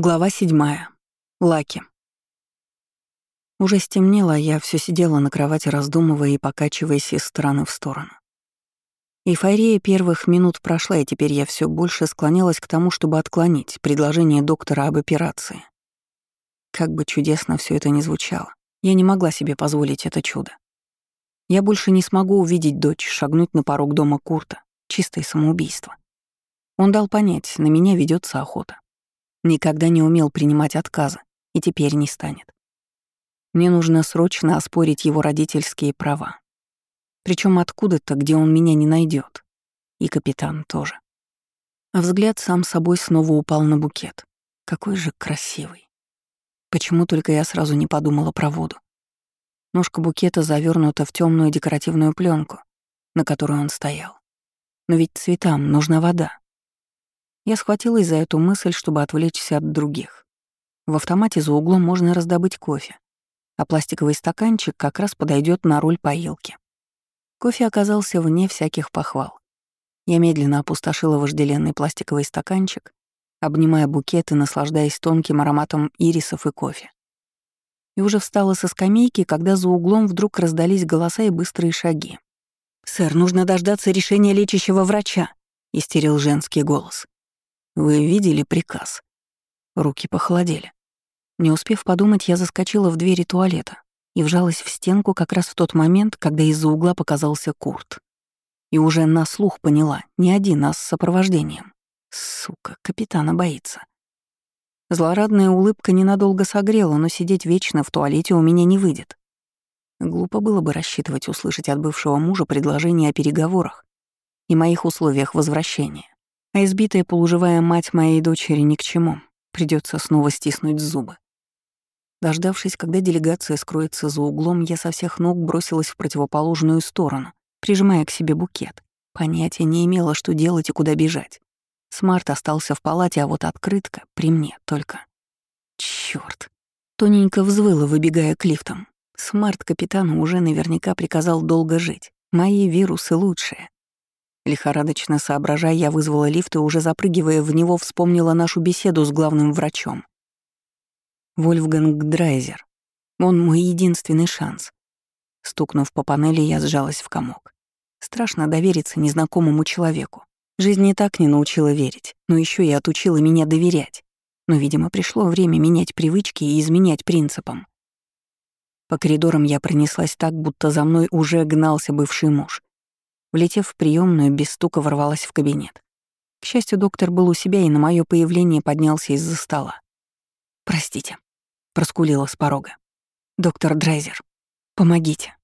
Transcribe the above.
Глава седьмая. Лаки. Уже стемнело, а я все сидела на кровати, раздумывая и покачиваясь из стороны в сторону. Эйфория первых минут прошла, и теперь я все больше склонялась к тому, чтобы отклонить предложение доктора об операции. Как бы чудесно все это ни звучало, я не могла себе позволить это чудо. Я больше не смогу увидеть дочь, шагнуть на порог дома Курта. Чистое самоубийство. Он дал понять, на меня ведется охота. Никогда не умел принимать отказы и теперь не станет. Мне нужно срочно оспорить его родительские права. Причем откуда-то, где он меня не найдет. И капитан тоже. А взгляд сам собой снова упал на букет. Какой же красивый. Почему только я сразу не подумала про воду? Ножка букета завернута в темную декоративную пленку, на которой он стоял. Но ведь цветам нужна вода. Я схватилась за эту мысль, чтобы отвлечься от других. В автомате за углом можно раздобыть кофе, а пластиковый стаканчик как раз подойдет на роль поилки. Кофе оказался вне всяких похвал. Я медленно опустошила вожделенный пластиковый стаканчик, обнимая букет и наслаждаясь тонким ароматом ирисов и кофе. И уже встала со скамейки, когда за углом вдруг раздались голоса и быстрые шаги. «Сэр, нужно дождаться решения лечащего врача», — истерил женский голос. Вы видели приказ? Руки похолодели. Не успев подумать, я заскочила в двери туалета и вжалась в стенку как раз в тот момент, когда из-за угла показался Курт. И уже на слух поняла, не один, а с сопровождением. Сука, капитана боится. Злорадная улыбка ненадолго согрела, но сидеть вечно в туалете у меня не выйдет. Глупо было бы рассчитывать услышать от бывшего мужа предложение о переговорах и моих условиях возвращения. А избитая полуживая мать моей дочери ни к чему. Придется снова стиснуть зубы. Дождавшись, когда делегация скроется за углом, я со всех ног бросилась в противоположную сторону, прижимая к себе букет. Понятия не имела, что делать и куда бежать. Смарт остался в палате, а вот открытка при мне только. Чёрт. Тоненько взвыла, выбегая к лифтам. Смарт капитану уже наверняка приказал долго жить. Мои вирусы лучшие. Лихорадочно соображая, я вызвала лифт и, уже запрыгивая в него, вспомнила нашу беседу с главным врачом. Вольфганг Драйзер. Он мой единственный шанс. Стукнув по панели, я сжалась в комок. Страшно довериться незнакомому человеку. Жизнь не так не научила верить, но еще и отучила меня доверять. Но, видимо, пришло время менять привычки и изменять принципам. По коридорам я пронеслась так, будто за мной уже гнался бывший муж. Влетев в приемную, без стука ворвалась в кабинет. К счастью, доктор был у себя и на мое появление поднялся из-за стола. «Простите», — проскулила с порога. «Доктор Драйзер, помогите».